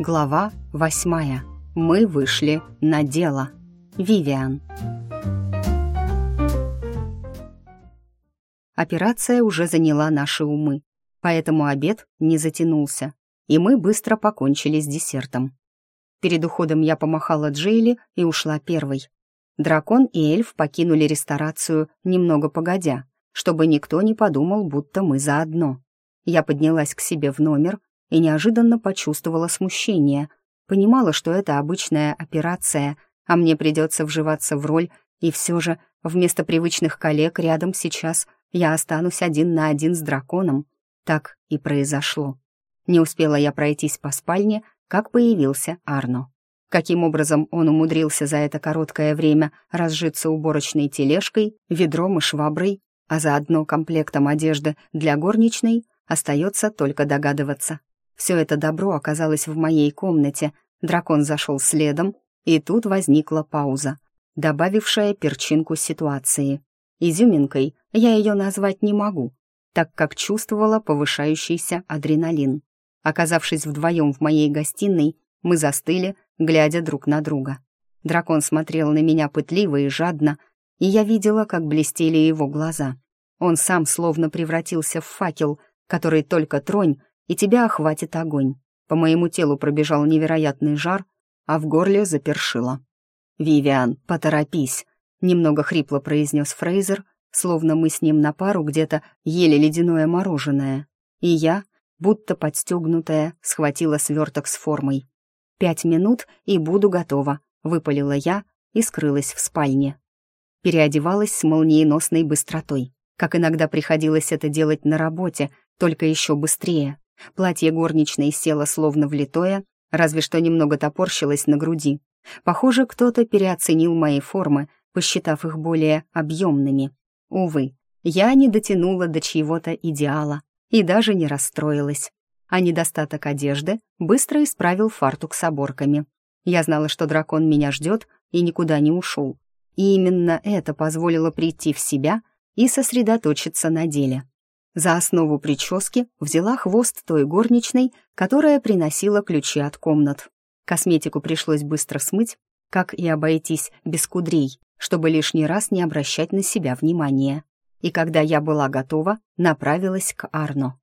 Глава восьмая. Мы вышли на дело. Вивиан. Операция уже заняла наши умы, поэтому обед не затянулся, и мы быстро покончили с десертом. Перед уходом я помахала Джейли и ушла первой. Дракон и эльф покинули ресторацию немного погодя, чтобы никто не подумал, будто мы заодно. Я поднялась к себе в номер и неожиданно почувствовала смущение. Понимала, что это обычная операция, а мне придется вживаться в роль, и все же вместо привычных коллег рядом сейчас я останусь один на один с драконом. Так и произошло. Не успела я пройтись по спальне, как появился Арно. Каким образом он умудрился за это короткое время разжиться уборочной тележкой, ведром и шваброй, а заодно комплектом одежды для горничной, остается только догадываться. Все это добро оказалось в моей комнате, дракон зашел следом, и тут возникла пауза, добавившая перчинку ситуации. Изюминкой я ее назвать не могу, так как чувствовала повышающийся адреналин. Оказавшись вдвоем в моей гостиной, мы застыли, глядя друг на друга. Дракон смотрел на меня пытливо и жадно, и я видела, как блестели его глаза. Он сам словно превратился в факел, который только тронь, и тебя охватит огонь. По моему телу пробежал невероятный жар, а в горле запершило. «Вивиан, поторопись», — немного хрипло произнес Фрейзер, словно мы с ним на пару где-то ели ледяное мороженое. И я, будто подстегнутая, схватила сверток с формой. «Пять минут, и буду готова», — выпалила я и скрылась в спальне. Переодевалась с молниеносной быстротой, как иногда приходилось это делать на работе, только еще быстрее. Платье горничной село словно влитое, разве что немного топорщилось на груди. Похоже, кто-то переоценил мои формы, посчитав их более объемными. Увы, я не дотянула до чьего-то идеала и даже не расстроилась. А недостаток одежды быстро исправил фартук с оборками. Я знала, что дракон меня ждет и никуда не ушел. И именно это позволило прийти в себя и сосредоточиться на деле. За основу прически взяла хвост той горничной, которая приносила ключи от комнат. Косметику пришлось быстро смыть, как и обойтись без кудрей, чтобы лишний раз не обращать на себя внимания. И когда я была готова, направилась к Арно.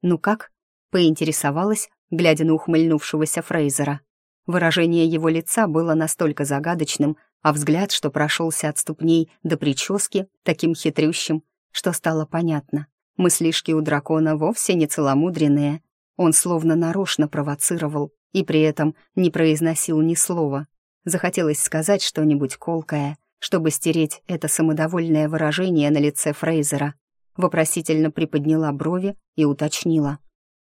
«Ну как?» — поинтересовалась, глядя на ухмыльнувшегося Фрейзера. Выражение его лица было настолько загадочным, а взгляд, что прошелся от ступней до прически, таким хитрющим, что стало понятно. Мыслишки у дракона вовсе не целомудренные. Он словно нарочно провоцировал и при этом не произносил ни слова. Захотелось сказать что-нибудь колкое, чтобы стереть это самодовольное выражение на лице Фрейзера. Вопросительно приподняла брови и уточнила.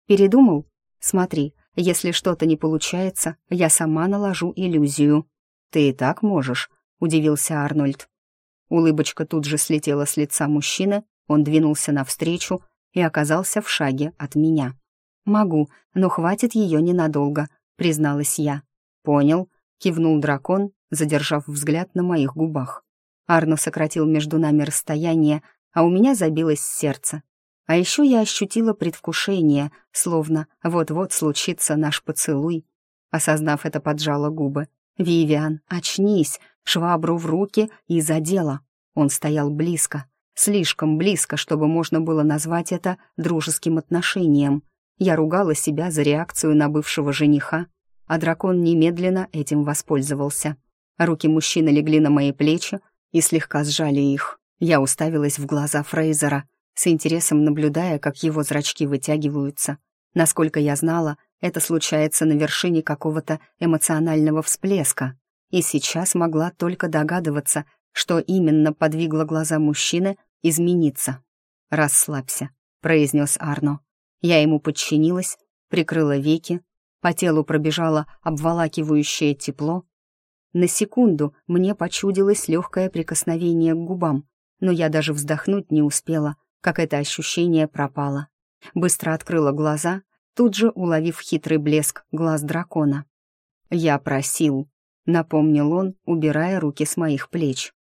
«Передумал? Смотри, если что-то не получается, я сама наложу иллюзию». «Ты и так можешь», — удивился Арнольд. Улыбочка тут же слетела с лица мужчины, он двинулся навстречу и оказался в шаге от меня. «Могу, но хватит ее ненадолго», — призналась я. «Понял», — кивнул дракон, задержав взгляд на моих губах. Арно сократил между нами расстояние, а у меня забилось сердце. А еще я ощутила предвкушение, словно вот-вот случится наш поцелуй. Осознав это, поджала губы. «Вивиан, очнись!» Швабру в руки и за дело. Он стоял близко, Слишком близко, чтобы можно было назвать это дружеским отношением. Я ругала себя за реакцию на бывшего жениха, а дракон немедленно этим воспользовался. Руки мужчины легли на мои плечи и слегка сжали их. Я уставилась в глаза Фрейзера, с интересом наблюдая, как его зрачки вытягиваются. Насколько я знала, это случается на вершине какого-то эмоционального всплеска, и сейчас могла только догадываться, что именно подвигло глаза мужчины измениться. «Расслабься», — произнес Арно. Я ему подчинилась, прикрыла веки, по телу пробежало обволакивающее тепло. На секунду мне почудилось легкое прикосновение к губам, но я даже вздохнуть не успела, как это ощущение пропало. Быстро открыла глаза, тут же уловив хитрый блеск глаз дракона. «Я просил», — напомнил он, убирая руки с моих плеч.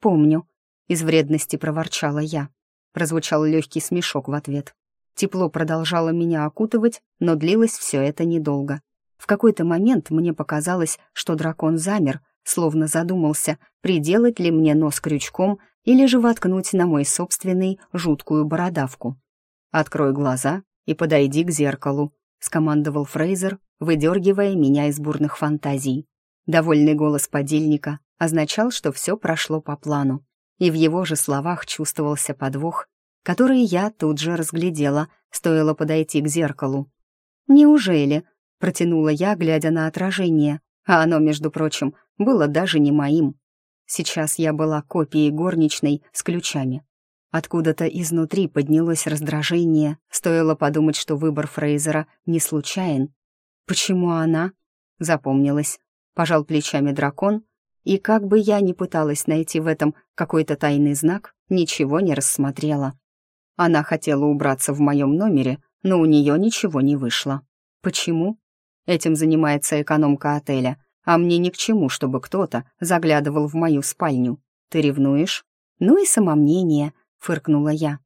«Помню», — из вредности проворчала я. Прозвучал легкий смешок в ответ. Тепло продолжало меня окутывать, но длилось все это недолго. В какой-то момент мне показалось, что дракон замер, словно задумался, приделать ли мне нос крючком или же воткнуть на мой собственный жуткую бородавку. «Открой глаза и подойди к зеркалу», — скомандовал Фрейзер, выдергивая меня из бурных фантазий. Довольный голос подельника означал, что все прошло по плану, и в его же словах чувствовался подвох, который я тут же разглядела, стоило подойти к зеркалу. «Неужели?» — протянула я, глядя на отражение, а оно, между прочим, было даже не моим. Сейчас я была копией горничной с ключами. Откуда-то изнутри поднялось раздражение, стоило подумать, что выбор Фрейзера не случайен. «Почему она?» — запомнилась. Пожал плечами дракон, и как бы я ни пыталась найти в этом какой-то тайный знак, ничего не рассмотрела. Она хотела убраться в моем номере, но у нее ничего не вышло. Почему? Этим занимается экономка отеля, а мне ни к чему, чтобы кто-то заглядывал в мою спальню. Ты ревнуешь? Ну и самомнение, фыркнула я.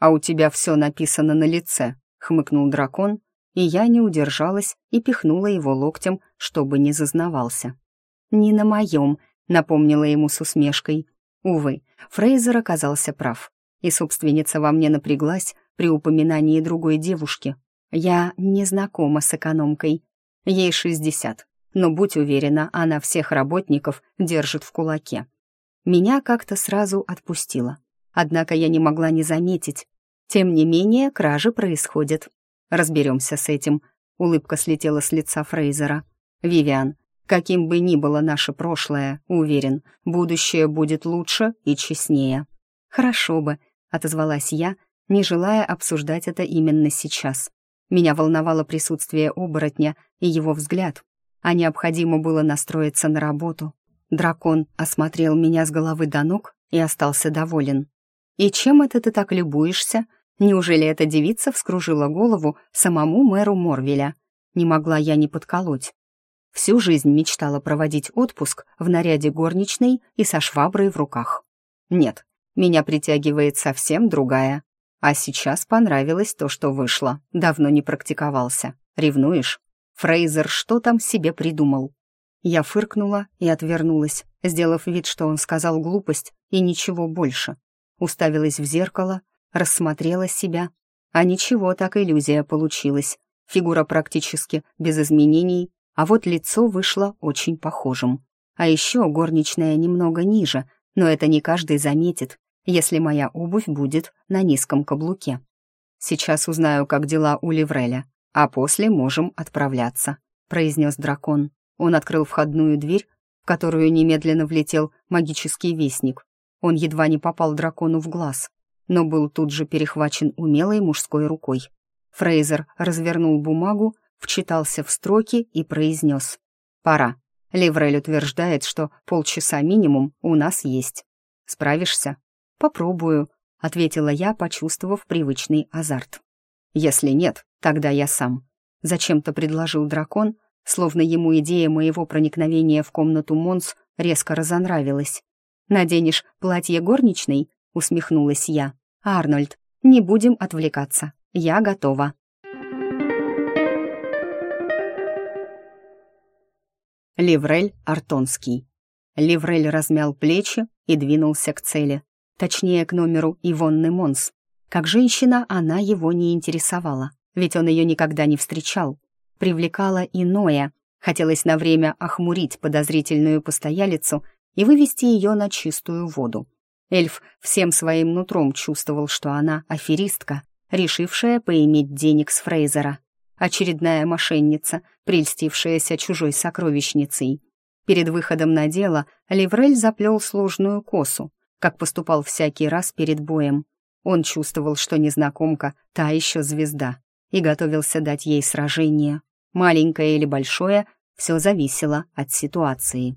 А у тебя все написано на лице, хмыкнул дракон, и я не удержалась и пихнула его локтем, чтобы не зазнавался. «Не на моем», — напомнила ему с усмешкой. Увы, Фрейзер оказался прав, и собственница во мне напряглась при упоминании другой девушки. Я не знакома с экономкой. Ей шестьдесят, но, будь уверена, она всех работников держит в кулаке. Меня как-то сразу отпустила. Однако я не могла не заметить. Тем не менее, кражи происходят. Разберемся с этим. Улыбка слетела с лица Фрейзера. Вивиан, каким бы ни было наше прошлое, уверен, будущее будет лучше и честнее. Хорошо бы, отозвалась я, не желая обсуждать это именно сейчас. Меня волновало присутствие оборотня и его взгляд, а необходимо было настроиться на работу. Дракон осмотрел меня с головы до ног и остался доволен. «И чем это ты так любуешься?» Неужели эта девица вскружила голову самому мэру Морвеля? Не могла я не подколоть. Всю жизнь мечтала проводить отпуск в наряде горничной и со шваброй в руках. Нет, меня притягивает совсем другая. А сейчас понравилось то, что вышло. Давно не практиковался. Ревнуешь? Фрейзер что там себе придумал? Я фыркнула и отвернулась, сделав вид, что он сказал глупость и ничего больше. Уставилась в зеркало, рассмотрела себя. А ничего, так иллюзия получилась. Фигура практически без изменений, а вот лицо вышло очень похожим. А еще горничная немного ниже, но это не каждый заметит, если моя обувь будет на низком каблуке. Сейчас узнаю, как дела у Ливреля, а после можем отправляться», — произнес дракон. Он открыл входную дверь, в которую немедленно влетел магический вестник. Он едва не попал дракону в глаз но был тут же перехвачен умелой мужской рукой. Фрейзер развернул бумагу, вчитался в строки и произнес «Пора». Леврель утверждает, что полчаса минимум у нас есть. Справишься? Попробую, ответила я, почувствовав привычный азарт. Если нет, тогда я сам. Зачем-то предложил дракон, словно ему идея моего проникновения в комнату Монс резко разонравилась. «Наденешь платье горничной?» усмехнулась я. «Арнольд, не будем отвлекаться. Я готова». Ливрель Артонский. Ливрель размял плечи и двинулся к цели, точнее, к номеру Ивонны Монс. Как женщина она его не интересовала, ведь он ее никогда не встречал. Привлекало иное, хотелось на время охмурить подозрительную постоялицу и вывести ее на чистую воду. Эльф всем своим нутром чувствовал, что она аферистка, решившая поиметь денег с Фрейзера. Очередная мошенница, прельстившаяся чужой сокровищницей. Перед выходом на дело Ливрель заплел сложную косу, как поступал всякий раз перед боем. Он чувствовал, что незнакомка — та еще звезда, и готовился дать ей сражение. Маленькое или большое, все зависело от ситуации.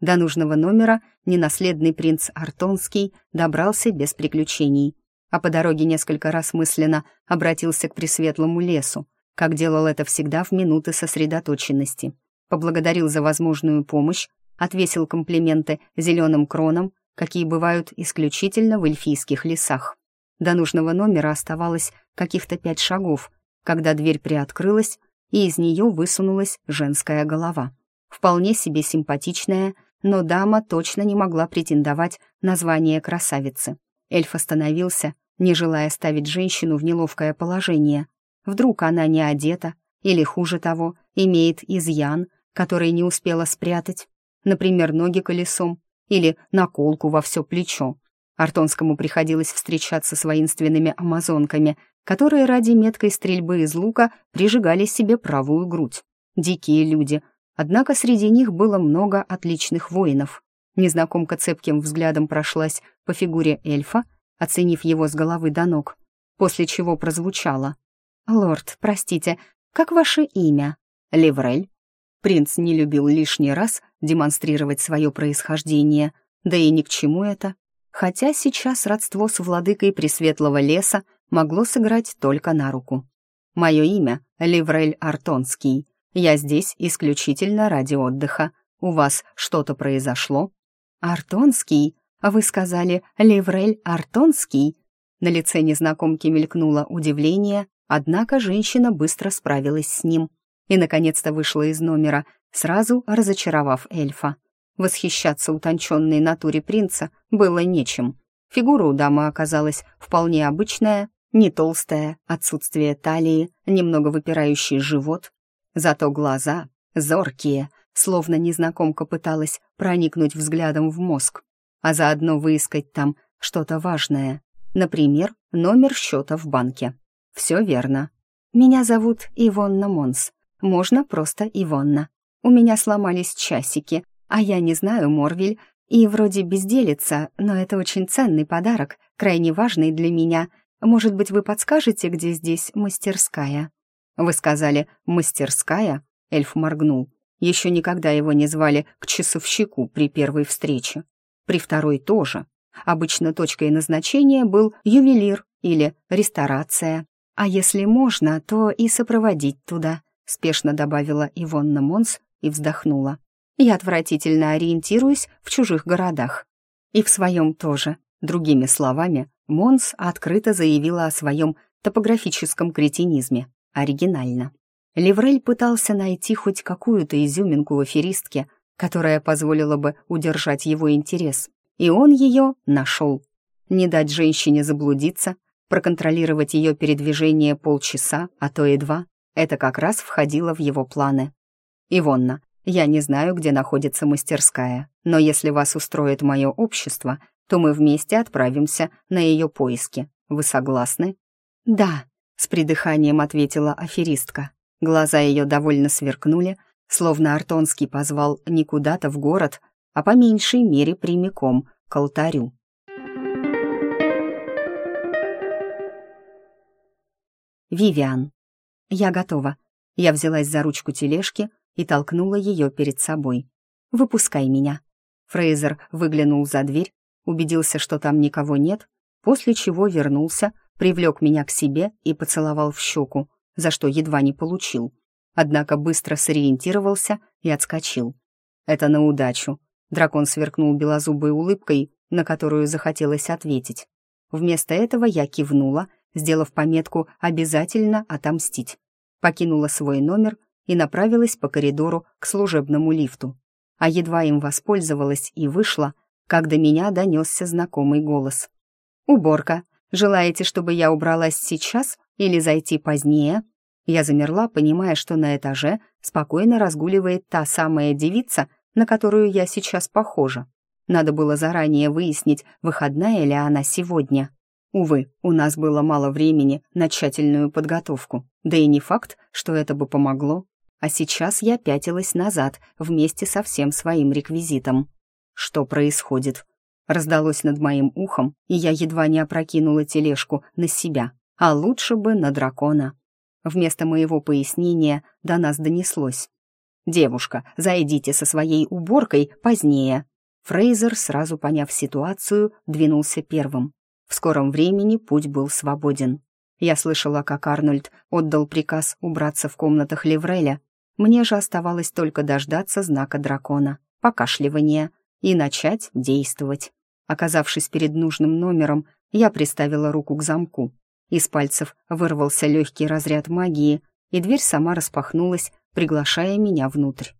До нужного номера ненаследный принц Артонский добрался без приключений, а по дороге несколько раз мысленно обратился к пресветлому лесу, как делал это всегда в минуты сосредоточенности. Поблагодарил за возможную помощь, отвесил комплименты зеленым кронам, какие бывают исключительно в эльфийских лесах. До нужного номера оставалось каких-то пять шагов, когда дверь приоткрылась, и из нее высунулась женская голова. Вполне себе симпатичная, но дама точно не могла претендовать на звание красавицы. Эльф остановился, не желая ставить женщину в неловкое положение. Вдруг она не одета, или, хуже того, имеет изъян, который не успела спрятать, например, ноги колесом или наколку во все плечо. Артонскому приходилось встречаться с воинственными амазонками, которые ради меткой стрельбы из лука прижигали себе правую грудь. Дикие люди, однако среди них было много отличных воинов. Незнакомка цепким взглядом прошлась по фигуре эльфа, оценив его с головы до ног, после чего прозвучало. «Лорд, простите, как ваше имя?» «Леврель». Принц не любил лишний раз демонстрировать свое происхождение, да и ни к чему это. Хотя сейчас родство с владыкой Пресветлого леса могло сыграть только на руку. «Мое имя — Леврель Артонский. Я здесь исключительно ради отдыха. У вас что-то произошло?» «Артонский? Вы сказали Леврель Артонский?» На лице незнакомки мелькнуло удивление, однако женщина быстро справилась с ним и, наконец-то, вышла из номера, сразу разочаровав эльфа. Восхищаться утонченной натуре принца было нечем. Фигура у дамы оказалась вполне обычная, не толстая, отсутствие талии, немного выпирающий живот. Зато глаза зоркие, словно незнакомка пыталась проникнуть взглядом в мозг, а заодно выискать там что-то важное, например, номер счета в банке. Все верно. Меня зовут Ивонна Монс. Можно просто Ивонна. У меня сломались часики, а я не знаю Морвиль, и вроде безделица, но это очень ценный подарок, крайне важный для меня. Может быть, вы подскажете, где здесь мастерская?» «Вы сказали «мастерская»?» Эльф моргнул. Еще никогда его не звали к часовщику при первой встрече. При второй тоже. Обычно точкой назначения был ювелир или ресторация. А если можно, то и сопроводить туда спешно добавила Ивонна Монс и вздохнула. «Я отвратительно ориентируюсь в чужих городах. И в своем тоже». Другими словами, Монс открыто заявила о своем топографическом кретинизме. Оригинально. Леврель пытался найти хоть какую-то изюминку в аферистке, которая позволила бы удержать его интерес. И он ее нашел. Не дать женщине заблудиться, проконтролировать ее передвижение полчаса, а то и два, это как раз входило в его планы. «Ивонна, я не знаю, где находится мастерская, но если вас устроит мое общество, то мы вместе отправимся на ее поиски. Вы согласны?» «Да», — с придыханием ответила аферистка. Глаза ее довольно сверкнули, словно Артонский позвал не куда-то в город, а по меньшей мере прямиком к алтарю. Вивиан. «Я готова». Я взялась за ручку тележки и толкнула ее перед собой. «Выпускай меня». Фрейзер выглянул за дверь, убедился, что там никого нет, после чего вернулся, привлек меня к себе и поцеловал в щеку, за что едва не получил. Однако быстро сориентировался и отскочил. Это на удачу. Дракон сверкнул белозубой улыбкой, на которую захотелось ответить. Вместо этого я кивнула сделав пометку «Обязательно отомстить». Покинула свой номер и направилась по коридору к служебному лифту. А едва им воспользовалась и вышла, как до меня донесся знакомый голос. «Уборка. Желаете, чтобы я убралась сейчас или зайти позднее?» Я замерла, понимая, что на этаже спокойно разгуливает та самая девица, на которую я сейчас похожа. Надо было заранее выяснить, выходная ли она сегодня. Увы, у нас было мало времени на тщательную подготовку, да и не факт, что это бы помогло. А сейчас я пятилась назад вместе со всем своим реквизитом. Что происходит? Раздалось над моим ухом, и я едва не опрокинула тележку на себя, а лучше бы на дракона. Вместо моего пояснения до нас донеслось. «Девушка, зайдите со своей уборкой позднее». Фрейзер, сразу поняв ситуацию, двинулся первым. В скором времени путь был свободен. Я слышала, как Арнольд отдал приказ убраться в комнатах Левреля. Мне же оставалось только дождаться знака дракона, покашливания и начать действовать. Оказавшись перед нужным номером, я приставила руку к замку. Из пальцев вырвался легкий разряд магии, и дверь сама распахнулась, приглашая меня внутрь.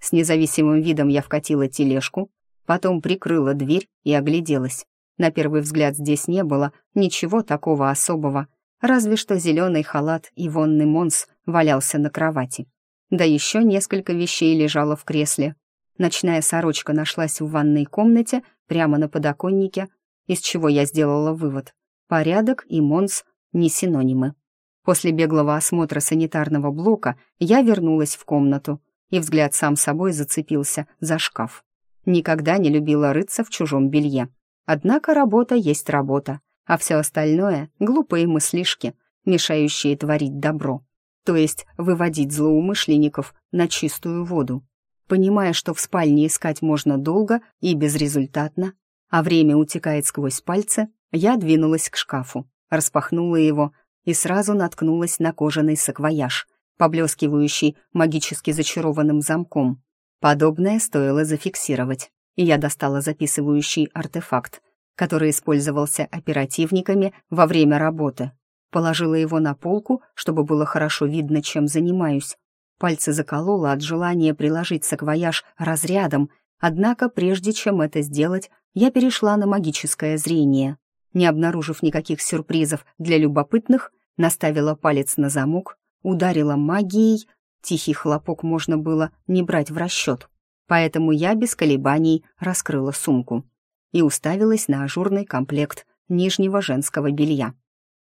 С независимым видом я вкатила тележку, потом прикрыла дверь и огляделась. На первый взгляд здесь не было ничего такого особого, разве что зеленый халат Ивонны Монс валялся на кровати. Да еще несколько вещей лежало в кресле. Ночная сорочка нашлась в ванной комнате, прямо на подоконнике, из чего я сделала вывод. Порядок и Монс не синонимы. После беглого осмотра санитарного блока я вернулась в комнату, и взгляд сам собой зацепился за шкаф. Никогда не любила рыться в чужом белье. Однако работа есть работа, а все остальное — глупые мыслишки, мешающие творить добро, то есть выводить злоумышленников на чистую воду. Понимая, что в спальне искать можно долго и безрезультатно, а время утекает сквозь пальцы, я двинулась к шкафу, распахнула его и сразу наткнулась на кожаный саквояж, поблескивающий магически зачарованным замком. Подобное стоило зафиксировать, и я достала записывающий артефакт, который использовался оперативниками во время работы. Положила его на полку, чтобы было хорошо видно, чем занимаюсь. Пальцы заколола от желания приложить саквояж разрядом, однако прежде чем это сделать, я перешла на магическое зрение. Не обнаружив никаких сюрпризов для любопытных, наставила палец на замок, ударила магией, тихий хлопок можно было не брать в расчет, поэтому я без колебаний раскрыла сумку и уставилась на ажурный комплект нижнего женского белья.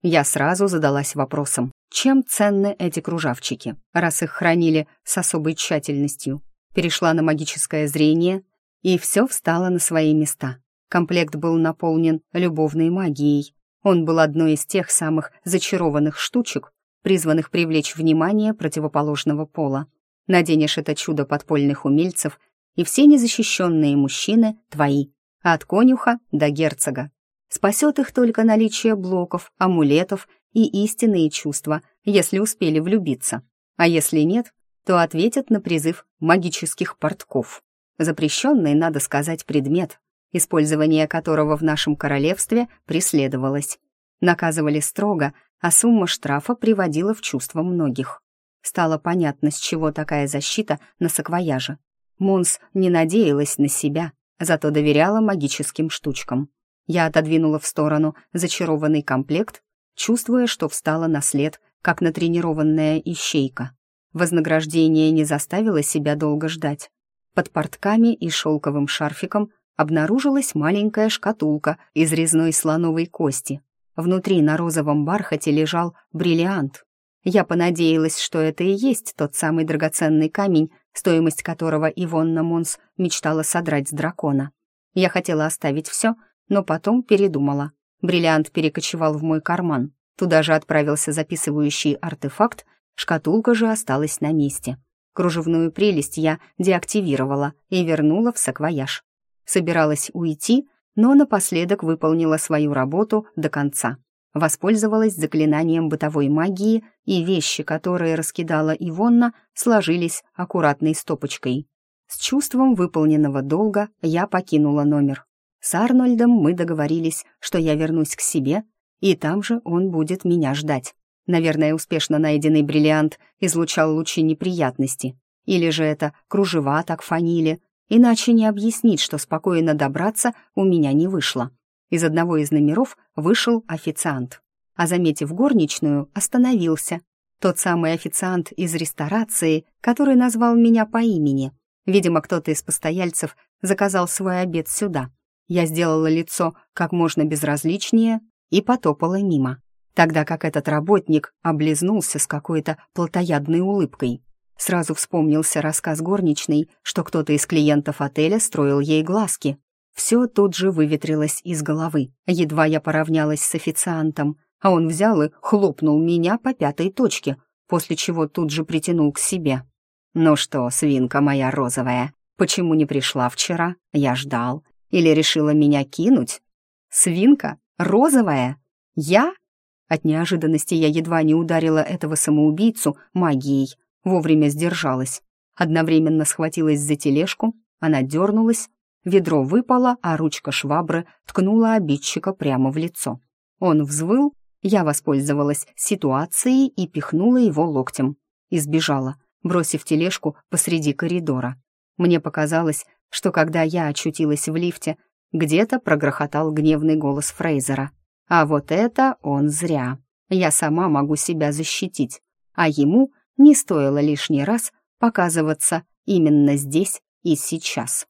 Я сразу задалась вопросом, чем ценны эти кружавчики, раз их хранили с особой тщательностью. Перешла на магическое зрение, и все встало на свои места. Комплект был наполнен любовной магией. Он был одной из тех самых зачарованных штучек, призванных привлечь внимание противоположного пола. Наденешь это чудо подпольных умельцев, и все незащищенные мужчины твои, от конюха до герцога. Спасет их только наличие блоков, амулетов и истинные чувства, если успели влюбиться. А если нет, то ответят на призыв магических портков. Запрещенный, надо сказать, предмет, использование которого в нашем королевстве преследовалось. Наказывали строго, а сумма штрафа приводила в чувство многих. Стало понятно, с чего такая защита на саквояже. Монс не надеялась на себя, зато доверяла магическим штучкам. Я отодвинула в сторону зачарованный комплект, чувствуя, что встала на след, как натренированная ищейка. Вознаграждение не заставило себя долго ждать. Под портками и шелковым шарфиком обнаружилась маленькая шкатулка из резной слоновой кости. Внутри на розовом бархате лежал бриллиант. Я понадеялась, что это и есть тот самый драгоценный камень, стоимость которого Ивонна Монс мечтала содрать с дракона. Я хотела оставить все, но потом передумала. Бриллиант перекочевал в мой карман. Туда же отправился записывающий артефакт, шкатулка же осталась на месте. Кружевную прелесть я деактивировала и вернула в саквояж. Собиралась уйти, но напоследок выполнила свою работу до конца воспользовалась заклинанием бытовой магии, и вещи, которые раскидала Ивонна, сложились аккуратной стопочкой. С чувством выполненного долга я покинула номер. С Арнольдом мы договорились, что я вернусь к себе, и там же он будет меня ждать. Наверное, успешно найденный бриллиант излучал лучи неприятности. Или же это кружева так фанили, иначе не объяснить, что спокойно добраться у меня не вышло. Из одного из номеров вышел официант, а, заметив горничную, остановился. Тот самый официант из ресторации, который назвал меня по имени. Видимо, кто-то из постояльцев заказал свой обед сюда. Я сделала лицо как можно безразличнее и потопала мимо, тогда как этот работник облизнулся с какой-то плотоядной улыбкой. Сразу вспомнился рассказ горничной, что кто-то из клиентов отеля строил ей глазки, все тут же выветрилось из головы. Едва я поравнялась с официантом, а он взял и хлопнул меня по пятой точке, после чего тут же притянул к себе. «Ну что, свинка моя розовая, почему не пришла вчера? Я ждал. Или решила меня кинуть? Свинка? Розовая? Я?» От неожиданности я едва не ударила этого самоубийцу магией, вовремя сдержалась. Одновременно схватилась за тележку, она дернулась, Ведро выпало, а ручка швабры ткнула обидчика прямо в лицо. Он взвыл, я воспользовалась ситуацией и пихнула его локтем. и сбежала, бросив тележку посреди коридора. Мне показалось, что когда я очутилась в лифте, где-то прогрохотал гневный голос Фрейзера. А вот это он зря. Я сама могу себя защитить, а ему не стоило лишний раз показываться именно здесь и сейчас.